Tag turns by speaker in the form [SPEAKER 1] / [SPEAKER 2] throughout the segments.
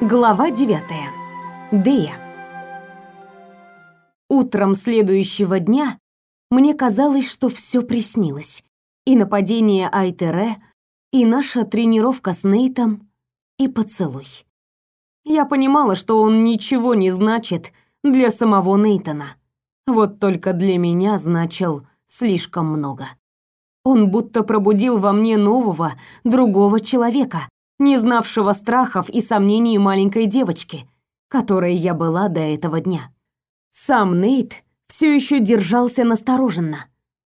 [SPEAKER 1] Глава 9. Дея. Утром следующего дня мне казалось, что все приснилось. И нападение Айтере, и наша тренировка с Нейтом, и поцелуй. Я понимала, что он ничего не значит для самого Нейтона. Вот только для меня значил слишком много. Он будто пробудил во мне нового, другого человека, не знавшего страхов и сомнений маленькой девочки, которой я была до этого дня. Сам Нейт все еще держался настороженно,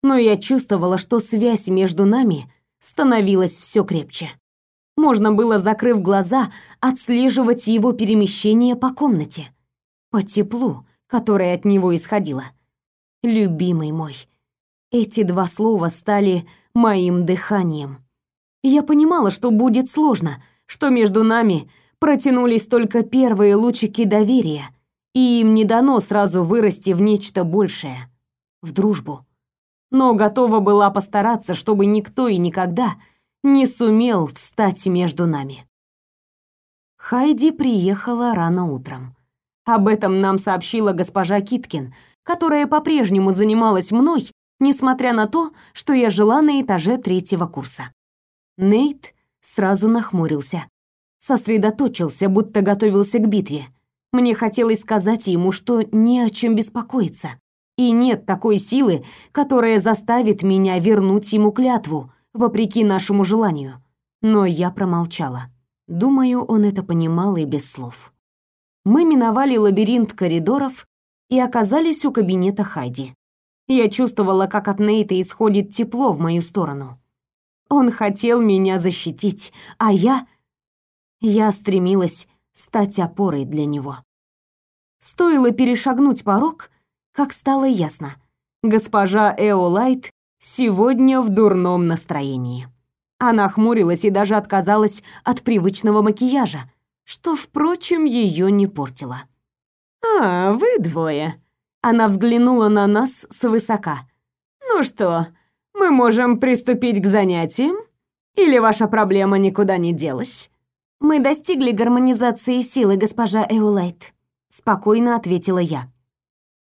[SPEAKER 1] но я чувствовала, что связь между нами становилась все крепче. Можно было, закрыв глаза, отслеживать его перемещение по комнате, по теплу, которое от него исходило. Любимый мой. Эти два слова стали моим дыханием. Я понимала, что будет сложно, что между нами протянулись только первые лучики доверия, и им не дано сразу вырасти в нечто большее, в дружбу. Но готова была постараться, чтобы никто и никогда не сумел встать между нами. Хайди приехала рано утром. Об этом нам сообщила госпожа Киткин, которая по-прежнему занималась мной, несмотря на то, что я жила на этаже третьего курса. Нейт сразу нахмурился. Сосредоточился, будто готовился к битве. Мне хотелось сказать ему, что не о чем беспокоиться. И нет такой силы, которая заставит меня вернуть ему клятву, вопреки нашему желанию. Но я промолчала. Думаю, он это понимал и без слов. Мы миновали лабиринт коридоров и оказались у кабинета Хайди. Я чувствовала, как от Нейта исходит тепло в мою сторону. Он хотел меня защитить, а я... Я стремилась стать опорой для него. Стоило перешагнуть порог, как стало ясно. Госпожа Эолайт сегодня в дурном настроении. Она хмурилась и даже отказалась от привычного макияжа, что, впрочем, ее не портило. «А, вы двое». Она взглянула на нас свысока. «Ну что, мы можем приступить к занятиям? Или ваша проблема никуда не делась? Мы достигли гармонизации силы, госпожа Эулайт, спокойно ответила я.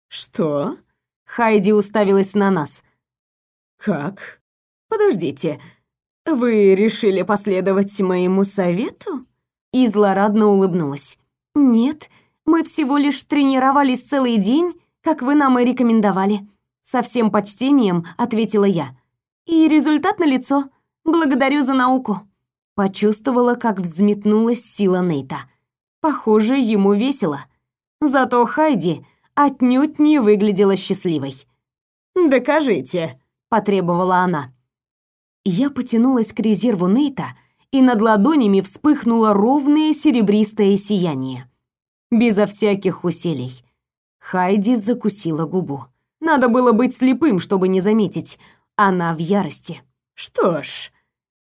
[SPEAKER 1] Что? Хайди уставилась на нас. Как? Подождите. Вы решили последовать моему совету? И злорадно улыбнулась. Нет, мы всего лишь тренировались целый день, как вы нам и рекомендовали. Со всем почтением ответила я. И результат налицо. Благодарю за науку. Почувствовала, как взметнулась сила Нейта. Похоже, ему весело. Зато Хайди отнюдь не выглядела счастливой. «Докажите», — потребовала она. Я потянулась к резерву Нейта, и над ладонями вспыхнуло ровное серебристое сияние. Безо всяких усилий. Хайди закусила губу. Надо было быть слепым, чтобы не заметить. Она в ярости. Что ж,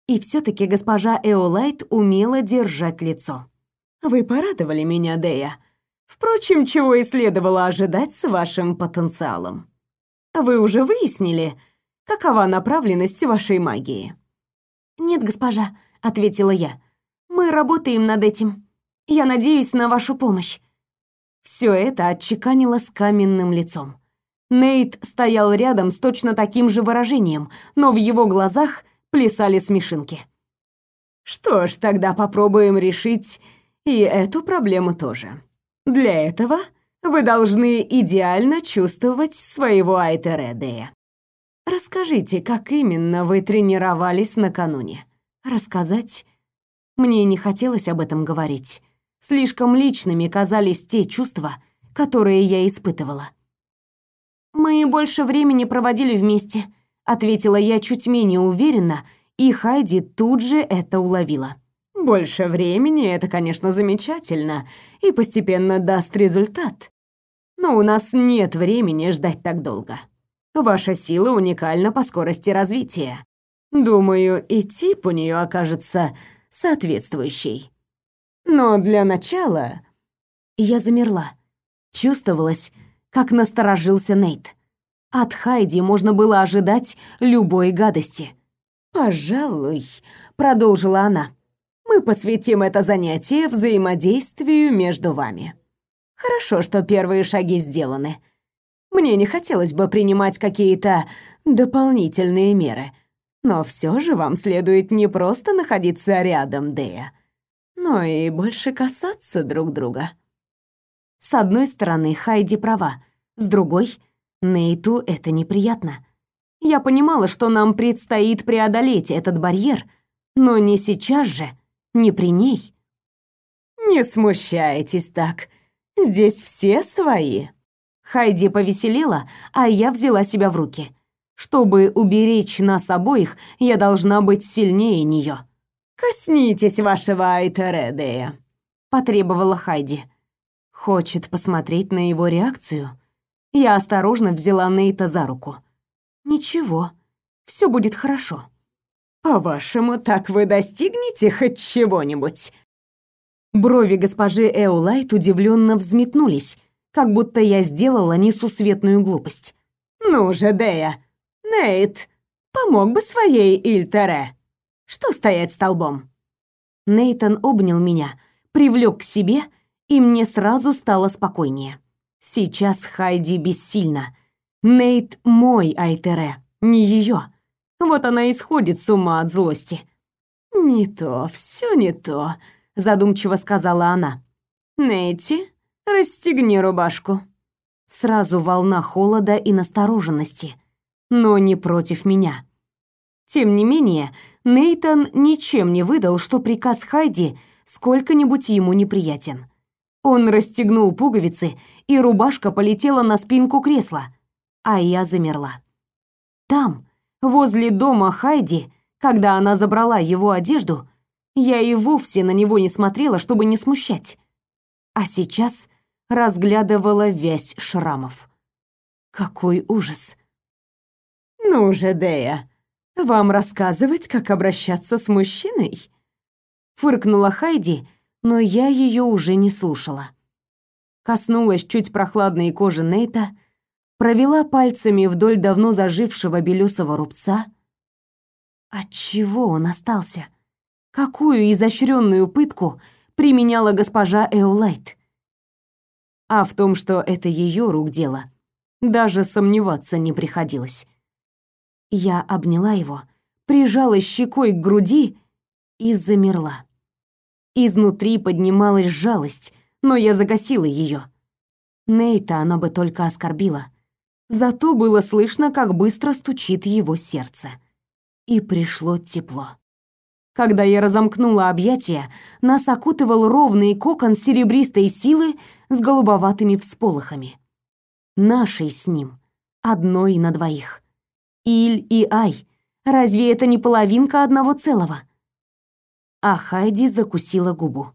[SPEAKER 1] и все таки госпожа Эолайт умела держать лицо. Вы порадовали меня, Дея. Впрочем, чего и следовало ожидать с вашим потенциалом. Вы уже выяснили, какова направленность вашей магии? Нет, госпожа, ответила я. Мы работаем над этим. Я надеюсь на вашу помощь. Все это отчеканило с каменным лицом. Нейт стоял рядом с точно таким же выражением, но в его глазах плясали смешинки. Что ж, тогда попробуем решить и эту проблему тоже. Для этого вы должны идеально чувствовать своего Айтередея. Расскажите, как именно вы тренировались накануне. Рассказать? Мне не хотелось об этом говорить. Слишком личными казались те чувства, которые я испытывала. Мы больше времени проводили вместе, ответила я чуть менее уверенно, и Хайди тут же это уловила. Больше времени это, конечно, замечательно и постепенно даст результат. Но у нас нет времени ждать так долго. Ваша сила уникальна по скорости развития. Думаю, и тип у нее окажется соответствующий. Но для начала я замерла. Чувствовалось, как насторожился Нейт. От Хайди можно было ожидать любой гадости. «Пожалуй», — продолжила она, — Мы посвятим это занятие взаимодействию между вами. Хорошо, что первые шаги сделаны. Мне не хотелось бы принимать какие-то дополнительные меры. Но все же вам следует не просто находиться рядом, Дея, но и больше касаться друг друга. С одной стороны, Хайди права, с другой, Нейту это неприятно. Я понимала, что нам предстоит преодолеть этот барьер, но не сейчас же, не при ней. Не смущайтесь так. Здесь все свои. Хайди повеселела, а я взяла себя в руки. Чтобы уберечь нас обоих, я должна быть сильнее нее. «Коснитесь вашего Айтередея», — потребовала Хайди. Хочет посмотреть на его реакцию. Я осторожно взяла Нейта за руку. «Ничего, все будет хорошо». «По-вашему, так вы достигнете хоть чего-нибудь?» Брови госпожи Эулайт удивленно взметнулись, как будто я сделала несусветную глупость. «Ну же, Дея, Нейт, помог бы своей Ильтере. Что стоять столбом?» Нейтан обнял меня, привлек к себе, и мне сразу стало спокойнее. Сейчас Хайди бессильна. Нейт мой Айтере, не ее. Вот она и сходит с ума от злости. «Не то, все не то», — задумчиво сказала она. «Нейти, расстегни рубашку». Сразу волна холода и настороженности, но не против меня. Тем не менее, Нейтон ничем не выдал, что приказ Хайди сколько-нибудь ему неприятен. Он расстегнул пуговицы, и рубашка полетела на спинку кресла, а я замерла. Там, возле дома Хайди, когда она забрала его одежду, я и вовсе на него не смотрела, чтобы не смущать. А сейчас разглядывала вязь шрамов. Какой ужас. «Ну же, Дея, вам рассказывать, как обращаться с мужчиной?» Фыркнула Хайди, но я ее уже не слушала. Коснулась чуть прохладной кожи Нейта, провела пальцами вдоль давно зажившего белесого рубца. От чего он остался? Какую изощренную пытку применяла госпожа Эолайт? А в том, что это ее рук дело, даже сомневаться не приходилось. Я обняла его, прижала щекой к груди и замерла. Изнутри поднималась жалость, но я загасила ее. Нейта она бы только оскорбила. Зато было слышно, как быстро стучит его сердце. И пришло тепло. Когда я разомкнула объятия, нас окутывал ровный кокон серебристой силы с голубоватыми всполохами. Нашей с ним, одной на двоих. Иль и Ай, разве это не половинка одного целого? А Хайди закусила губу.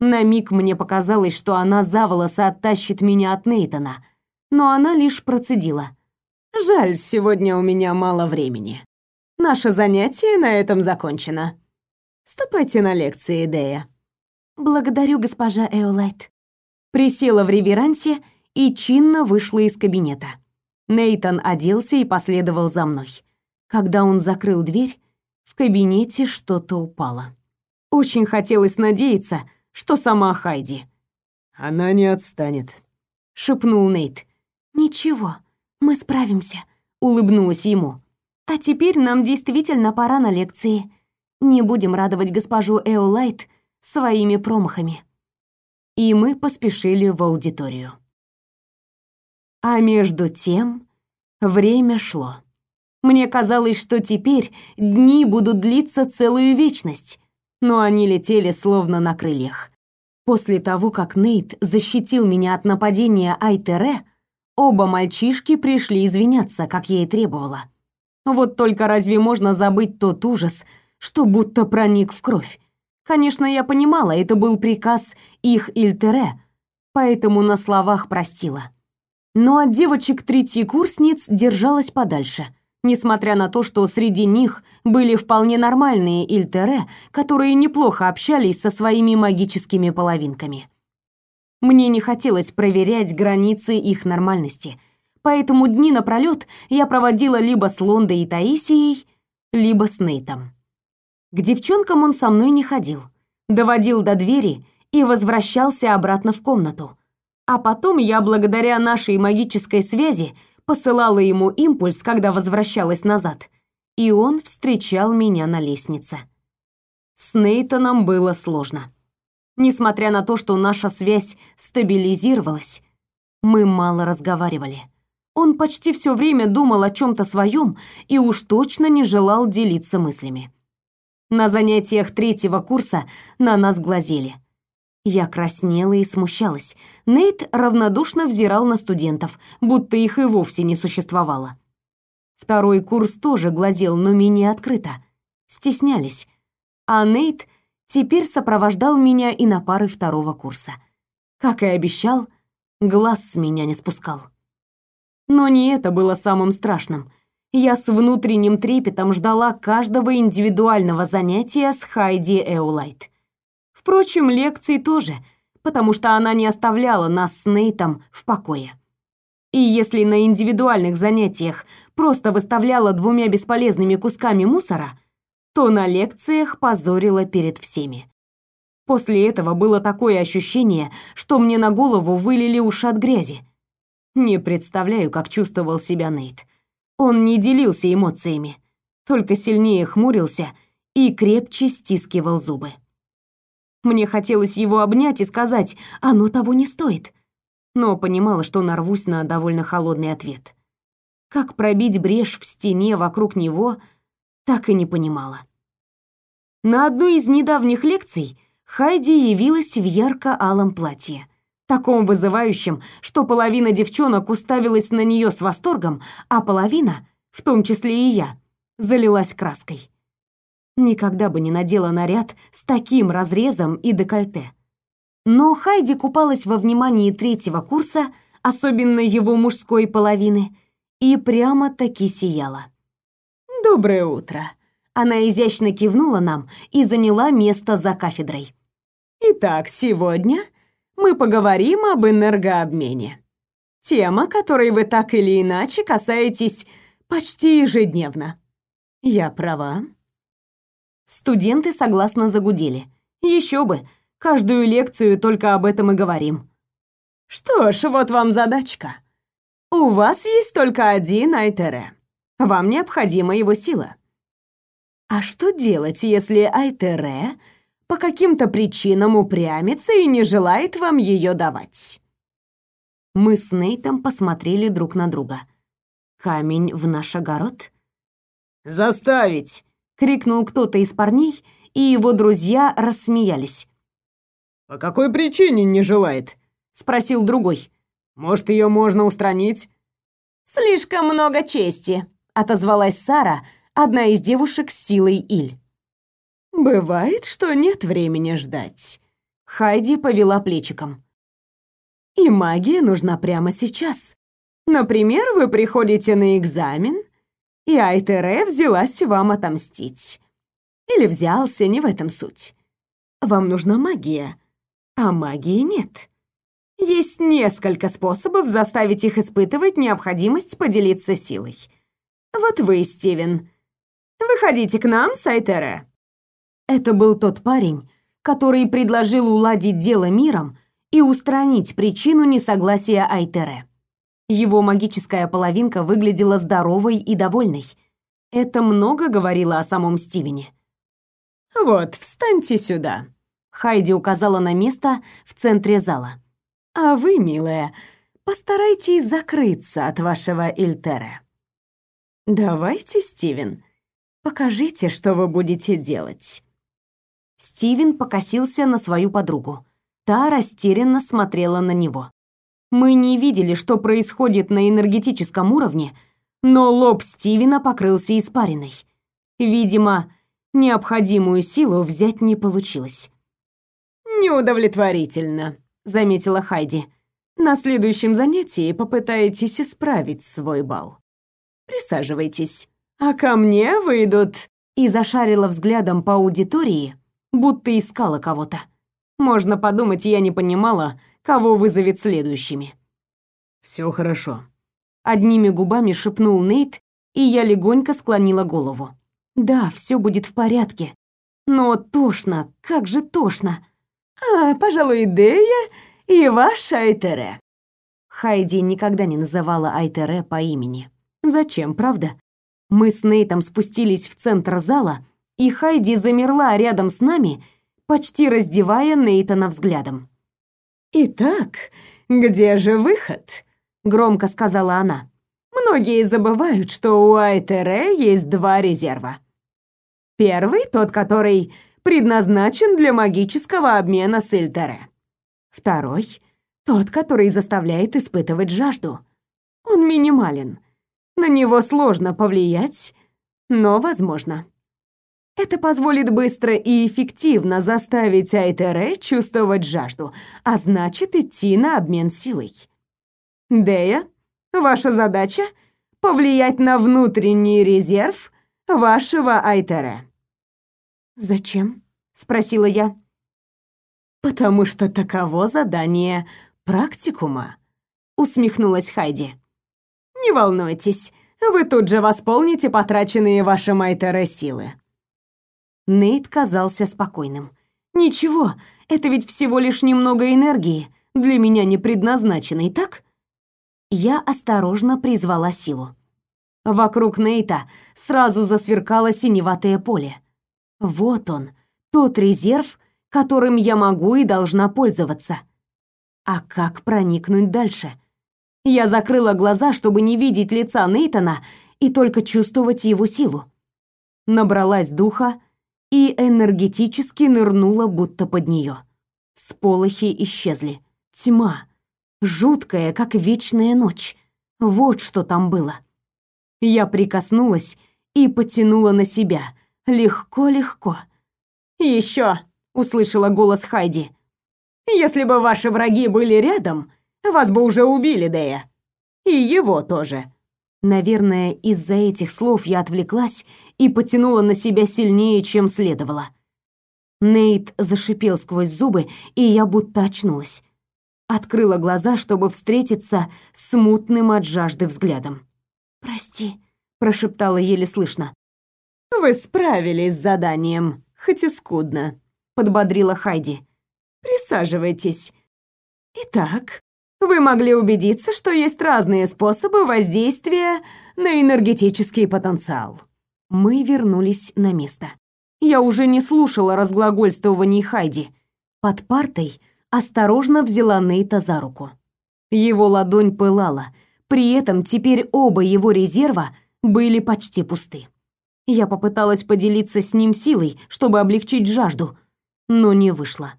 [SPEAKER 1] На миг мне показалось, что она за волосы оттащит меня от Нейтона, но она лишь процедила. «Жаль, сегодня у меня мало времени. Наше занятие на этом закончено. Ступайте на лекции, Дея». «Благодарю, госпожа Эолайт». Присела в реверансе и чинно вышла из кабинета. Нейтон оделся и последовал за мной. Когда он закрыл дверь, в кабинете что-то упало. Очень хотелось надеяться, что сама Хайди.
[SPEAKER 2] «Она не отстанет», —
[SPEAKER 1] шепнул Нейт. «Ничего, мы справимся», — улыбнулась ему. «А теперь нам действительно пора на лекции. Не будем радовать госпожу Эолайт своими промахами». И мы поспешили в аудиторию. А между тем время шло. Мне казалось, что теперь дни будут длиться целую вечность, но они летели словно на крыльях. После того, как Нейт защитил меня от нападения Айтере, оба мальчишки пришли извиняться, как я и требовала. Вот только разве можно забыть тот ужас, что будто проник в кровь? Конечно, я понимала, это был приказ их Ильтере, поэтому на словах простила. Но от девочек третьекурсниц держалась подальше — несмотря на то, что среди них были вполне нормальные Ильтере, которые неплохо общались со своими магическими половинками. Мне не хотелось проверять границы их нормальности, поэтому дни напролёт я проводила либо с Лондой и Таисией, либо с Нейтом. К девчонкам он со мной не ходил, доводил до двери и возвращался обратно в комнату. А потом я, благодаря нашей магической связи, посылала ему импульс, когда возвращалась назад, и он встречал меня на лестнице. С Нейтоном было сложно. Несмотря на то, что наша связь стабилизировалась, мы мало разговаривали. Он почти все время думал о чем то своем и уж точно не желал делиться мыслями. На занятиях третьего курса на нас глазели. Я краснела и смущалась. Нейт равнодушно взирал на студентов, будто их и вовсе не существовало. Второй курс тоже глазел, но менее открыто. Стеснялись. А Нейт теперь сопровождал меня и на пары второго курса. Как и обещал, глаз с меня не спускал. Но не это было самым страшным. Я с внутренним трепетом ждала каждого индивидуального занятия с Хайди Эулайт. Впрочем, лекции тоже, потому что она не оставляла нас с Нейтом в покое. И если на индивидуальных занятиях просто выставляла двумя бесполезными кусками мусора, то на лекциях позорила перед всеми. После этого было такое ощущение, что мне на голову вылили уши от грязи. Не представляю, как чувствовал себя Нейт. Он не делился эмоциями, только сильнее хмурился и крепче стискивал зубы. Мне хотелось его обнять и сказать, оно того не стоит. Но понимала, что нарвусь на довольно холодный ответ. Как пробить брешь в стене вокруг него, так и не понимала. На одной из недавних лекций Хайди явилась в ярко-алом платье, таком вызывающем, что половина девчонок уставилась на нее с восторгом, а половина, в том числе и я, залилась краской. Никогда бы не надела наряд с таким разрезом и декольте. Но Хайди купалась во внимании третьего курса, особенно его мужской половины, и прямо-таки сияла. «Доброе утро!» Она изящно кивнула нам и заняла место за кафедрой. «Итак, сегодня мы поговорим об энергообмене. Тема, которой вы так или иначе касаетесь почти ежедневно. Я права?» Студенты согласно загудели. Еще бы, каждую лекцию только об этом и говорим. Что ж, вот вам задачка. У вас есть только один Айтере. Вам необходима его сила. А что делать, если Айтере по каким-то причинам упрямится и не желает вам ее давать? Мы с Нейтом посмотрели друг на друга. Камень в наш огород?
[SPEAKER 2] Заставить,
[SPEAKER 1] крикнул кто-то из парней, и его друзья рассмеялись.
[SPEAKER 2] По какой причине не желает?
[SPEAKER 1] спросил другой.
[SPEAKER 2] Может, ее можно устранить?
[SPEAKER 1] Слишком много чести, отозвалась Сара, одна из девушек с силой Иль. Бывает, что нет времени ждать. Хайди повела плечиком. И магия нужна прямо сейчас. Например, вы приходите на экзамен, и Айтере взялась вам отомстить. Или взялся, не в этом суть. Вам нужна магия, а магии нет. Есть несколько способов заставить их испытывать необходимость поделиться силой. Вот вы, Стивен. Выходите к нам с Айтере. Это был тот парень, который предложил уладить дело миром и устранить причину несогласия Айтере. Его магическая половинка выглядела здоровой и довольной. Это много говорило о самом Стивене. «Вот, встаньте сюда», — Хайди указала на место в центре зала. «А вы, милая, постарайтесь закрыться от вашего Ильтера». «Давайте, Стивен, покажите, что вы будете делать». Стивен покосился на свою подругу. Та растерянно смотрела на него. Мы не видели, что происходит на энергетическом уровне, но лоб Стивена покрылся испариной. Видимо, необходимую силу взять не получилось. «Неудовлетворительно», — заметила Хайди. «На следующем занятии попытаетесь исправить свой бал. Присаживайтесь. А ко мне выйдут...» И зашарила взглядом по аудитории, будто искала кого-то. Можно подумать, я не понимала, кого вызовет следующими.
[SPEAKER 2] Все хорошо.
[SPEAKER 1] Одними губами шепнул Нейт, и я легонько склонила голову. Да, все будет в порядке. Но тошно, как же тошно. А, пожалуй, Дея и ваш Айтере. Хайди никогда не называла Айтере по имени. Зачем, правда? Мы с Нейтом спустились в центр зала, и Хайди замерла рядом с нами, почти раздевая Нейтана взглядом. «Итак, где же выход?» — громко сказала она. «Многие забывают, что у Айтере есть два резерва. Первый — тот, который предназначен для магического обмена с Ильтере. Второй — тот, который заставляет испытывать жажду. Он минимален. На него сложно повлиять, но возможно. Это позволит быстро и эффективно заставить Айтере чувствовать жажду, а значит идти на обмен силой. Дея, ваша задача — повлиять на внутренний резерв вашего Айтере. «Зачем?» — спросила я. «Потому что таково задание практикума», — усмехнулась Хайди. «Не волнуйтесь, вы тут же восполните потраченные вашим Айтере силы. Нейт казался спокойным. «Ничего, это ведь всего лишь немного энергии, для меня не предназначенной, так?» Я осторожно призвала силу. Вокруг Нейта сразу засверкало синеватое поле. Вот он, тот резерв, которым я могу и должна пользоваться. А как проникнуть дальше? Я закрыла глаза, чтобы не видеть лица Нейтона и только чувствовать его силу. Набралась духа и энергетически нырнула будто под нее. Сполохи исчезли. Тьма. Жуткая, как вечная ночь. Вот что там было. Я прикоснулась и потянула на себя. Легко-легко. «Еще!» — услышала голос Хайди. «Если бы ваши враги были рядом, вас бы уже убили, Дея. И его тоже». Наверное, из-за этих слов я отвлеклась и потянула на себя сильнее, чем следовало. Нейт зашипел сквозь зубы, и я будто очнулась. Открыла глаза, чтобы встретиться с мутным от жажды взглядом. «Прости», — прошептала еле слышно. «Вы справились с заданием, хоть и скудно», — подбодрила Хайди. «Присаживайтесь. Итак, вы могли убедиться, что есть разные способы воздействия на энергетический потенциал. Мы вернулись на место. Я уже не слушала разглагольствований Хайди. Под партой осторожно взяла Нейта за руку. Его ладонь пылала, при этом теперь оба его резерва были почти пусты. Я попыталась поделиться с ним силой, чтобы облегчить жажду, но не вышло.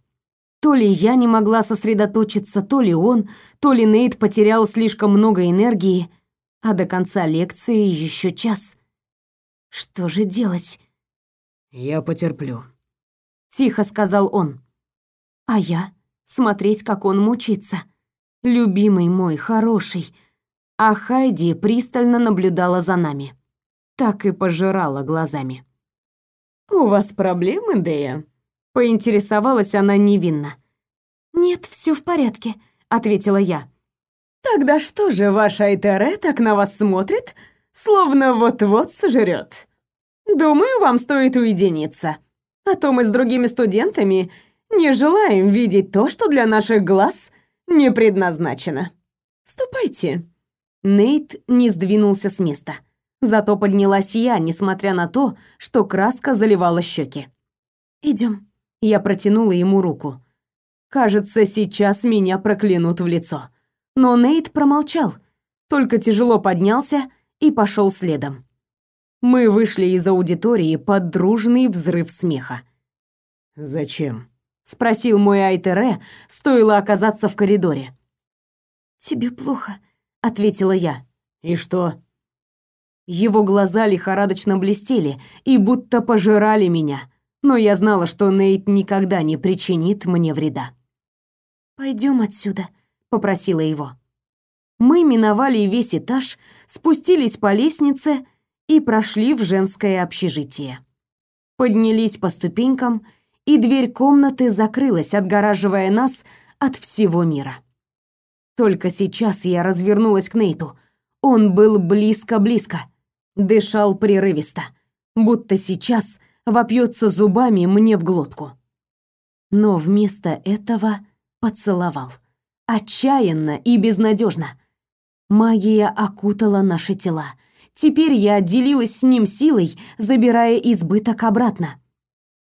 [SPEAKER 1] То ли я не могла сосредоточиться, то ли он, то ли Нейт потерял слишком много энергии, а до конца лекции еще час. Что же делать?
[SPEAKER 2] Я потерплю,
[SPEAKER 1] тихо сказал он. А я смотреть, как он мучится. Любимый мой, хороший. А Хайди пристально наблюдала за нами. Так и пожирала глазами. У вас проблемы, Дея? Поинтересовалась она невинно. «Нет, все в порядке», — ответила я. «Тогда что же ваша Айтере так на вас смотрит, словно вот-вот сожрет? Думаю, вам стоит уединиться. А то мы с другими студентами не желаем видеть то, что для наших глаз не предназначено. Ступайте». Нейт не сдвинулся с места. Зато поднялась я, несмотря на то, что краска заливала щеки. «Идем», я протянула ему руку. Кажется, сейчас меня проклянут в лицо. Но Нейт промолчал, только тяжело поднялся и пошел следом. Мы вышли из аудитории под дружный взрыв смеха.
[SPEAKER 2] «Зачем?»
[SPEAKER 1] — спросил мой Айтере, стоило оказаться в коридоре. «Тебе плохо», — ответила я.
[SPEAKER 2] «И что?»
[SPEAKER 1] Его глаза лихорадочно блестели и будто пожирали меня, но я знала, что Нейт никогда не причинит мне вреда. «Пойдем отсюда», — попросила его. Мы миновали весь этаж, спустились по лестнице и прошли в женское общежитие. Поднялись по ступенькам, и дверь комнаты закрылась, отгораживая нас от всего мира. Только сейчас я развернулась к Нейту. Он был близко-близко, дышал прерывисто, будто сейчас вопьется зубами мне в глотку. Но вместо этого поцеловал. Отчаянно и безнадежно. Магия окутала наши тела. Теперь я отделилась с ним силой, забирая избыток обратно.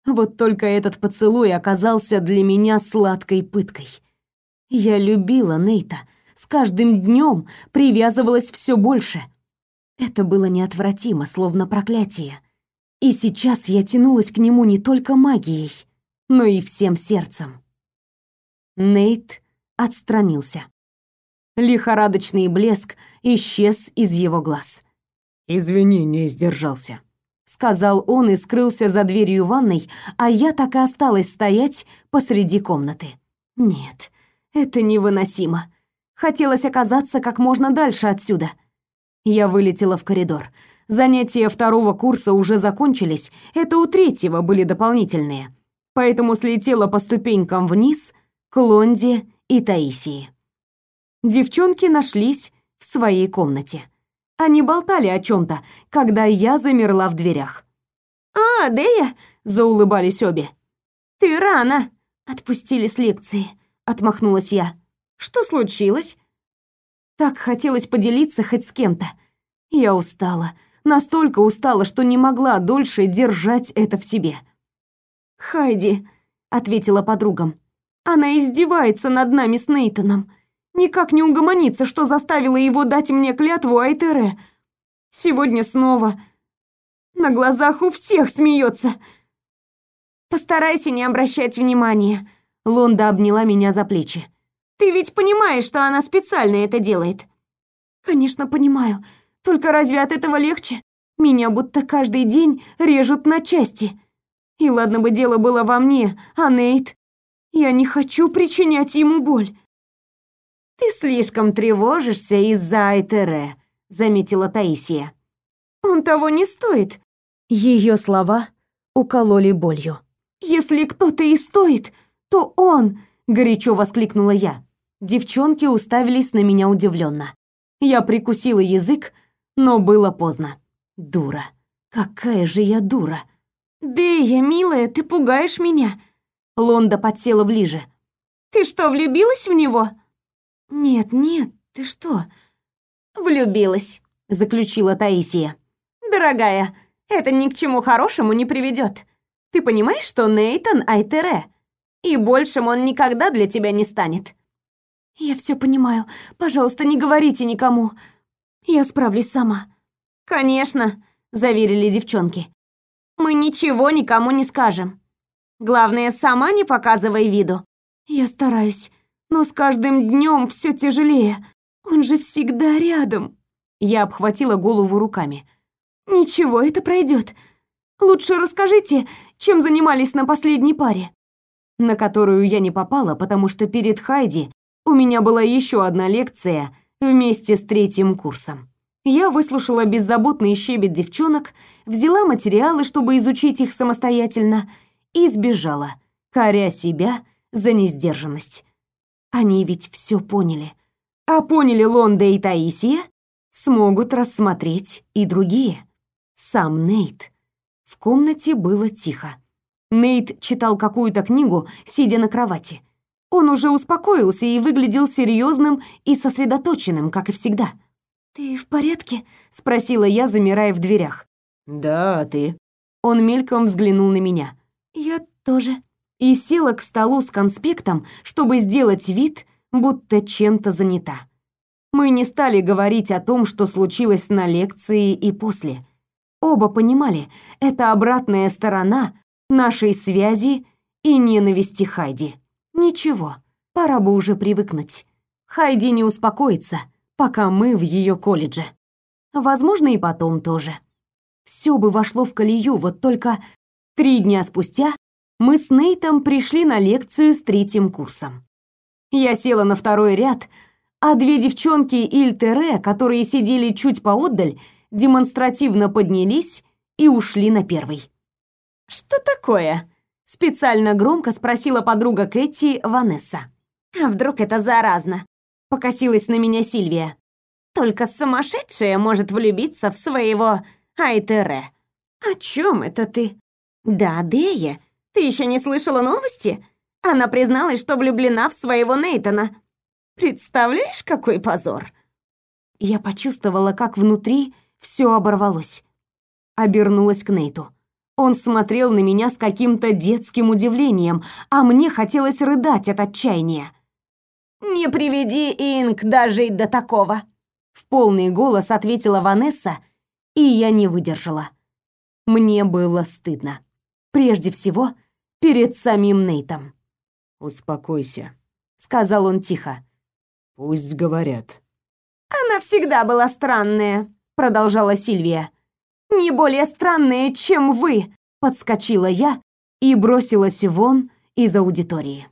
[SPEAKER 1] Вот только этот поцелуй оказался для меня сладкой пыткой. Я любила Нейта, с каждым днем привязывалась все больше. Это было неотвратимо, словно проклятие. И сейчас я тянулась к нему не только магией, но и всем сердцем. Нейт отстранился. Лихорадочный блеск исчез из его глаз.
[SPEAKER 2] «Извини, не сдержался», —
[SPEAKER 1] сказал он и скрылся за дверью ванной, а я так и осталась стоять посреди комнаты. Нет, это невыносимо. Хотелось оказаться как можно дальше отсюда. Я вылетела в коридор. Занятия второго курса уже закончились, это у третьего были дополнительные. Поэтому слетела по ступенькам вниз к Лонде и Таисии. Девчонки нашлись в своей комнате. Они болтали о чем то когда я замерла в дверях.
[SPEAKER 3] «А, Дея!» — заулыбались обе. «Ты рано!» «Отпустили с лекции», — отмахнулась я. «Что случилось?»
[SPEAKER 1] Так хотелось поделиться хоть с кем-то. Я устала, настолько устала, что не могла дольше держать это в себе.
[SPEAKER 3] «Хайди», — ответила подругам. «Она издевается над нами с Нейтоном. Никак не угомонится, что заставила его дать мне клятву Айтере. Сегодня снова на глазах у всех смеется. Постарайся не обращать внимания. Лонда обняла меня за плечи. Ты ведь понимаешь, что она специально это делает. Конечно, понимаю. Только разве от этого легче? Меня будто каждый день режут на части. И ладно бы дело было во мне, а Нейт... Я не хочу причинять ему боль.
[SPEAKER 1] «Ты слишком тревожишься из-за Айтере», — заметила Таисия.
[SPEAKER 3] «Он того не стоит».
[SPEAKER 1] Ее слова укололи болью.
[SPEAKER 3] «Если кто-то и стоит, то он!» — горячо воскликнула я.
[SPEAKER 1] Девчонки уставились на меня удивленно. Я прикусила язык, но было поздно. Дура. Какая же я дура.
[SPEAKER 3] «Дэя, милая, ты пугаешь меня!»
[SPEAKER 1] Лонда подсела ближе.
[SPEAKER 3] «Ты что, влюбилась в него?»
[SPEAKER 1] «Нет, нет, ты что?»
[SPEAKER 3] «Влюбилась», — заключила Таисия. «Дорогая, это ни к чему хорошему не приведет. Ты понимаешь, что Нейтан Айтере, и большим он никогда для тебя не станет?»
[SPEAKER 1] «Я все понимаю. Пожалуйста, не говорите никому. Я справлюсь сама».
[SPEAKER 3] «Конечно», — заверили девчонки. «Мы ничего никому не скажем. Главное, сама не показывай виду».
[SPEAKER 1] «Я стараюсь. Но с каждым днем все тяжелее. Он же всегда рядом. Я обхватила голову руками.
[SPEAKER 3] Ничего, это пройдет. Лучше расскажите, чем занимались на последней паре.
[SPEAKER 1] На которую я не попала, потому что перед Хайди у меня была еще одна лекция вместе с третьим курсом. Я выслушала беззаботный щебет девчонок, взяла материалы, чтобы изучить их самостоятельно, и сбежала, коря себя за несдержанность. Они ведь все поняли. А поняли Лонда и Таисия, смогут рассмотреть и другие. Сам Нейт. В комнате было тихо. Нейт читал какую-то книгу, сидя на кровати. Он уже успокоился и выглядел серьезным и сосредоточенным, как и всегда.
[SPEAKER 3] «Ты в порядке?»
[SPEAKER 1] — спросила я, замирая в дверях.
[SPEAKER 2] «Да, а ты?»
[SPEAKER 1] Он мельком взглянул на меня.
[SPEAKER 3] «Я тоже»
[SPEAKER 1] и села к столу с конспектом, чтобы сделать вид, будто чем-то занята. Мы не стали говорить о том, что случилось на лекции и после. Оба понимали, это обратная сторона нашей связи и ненависти Хайди. Ничего, пора бы уже привыкнуть. Хайди не успокоится, пока мы в ее колледже. Возможно, и потом тоже. Все бы вошло в колею, вот только три дня спустя мы с Нейтом пришли на лекцию с третьим курсом. Я села на второй ряд, а две девчонки Ильтере, которые сидели чуть поотдаль, демонстративно поднялись и ушли на первый.
[SPEAKER 3] «Что такое?» — специально громко спросила подруга Кэти Ванесса. «А вдруг это заразно?» — покосилась на меня Сильвия. «Только сумасшедшая может влюбиться в своего Айтере». «О чем это ты?» Да, Дея, ты еще не слышала новости? Она призналась, что влюблена в своего Нейтона. Представляешь, какой позор? Я почувствовала, как внутри все оборвалось. Обернулась к Нейту. Он смотрел на меня с каким-то детским удивлением, а мне хотелось рыдать от отчаяния. «Не приведи Инг дожить до такого!» В полный голос ответила Ванесса, и я не выдержала. Мне было стыдно. Прежде всего, перед самим Нейтом.
[SPEAKER 2] «Успокойся», —
[SPEAKER 3] сказал он тихо.
[SPEAKER 2] «Пусть говорят».
[SPEAKER 3] «Она всегда была странная», — продолжала Сильвия. «Не более странная, чем вы», — подскочила я и бросилась вон из аудитории.